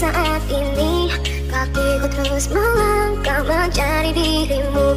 saat ini. Kakiku terus melangkah mencari dirimu.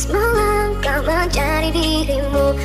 Terus melangkah mencari dirimu.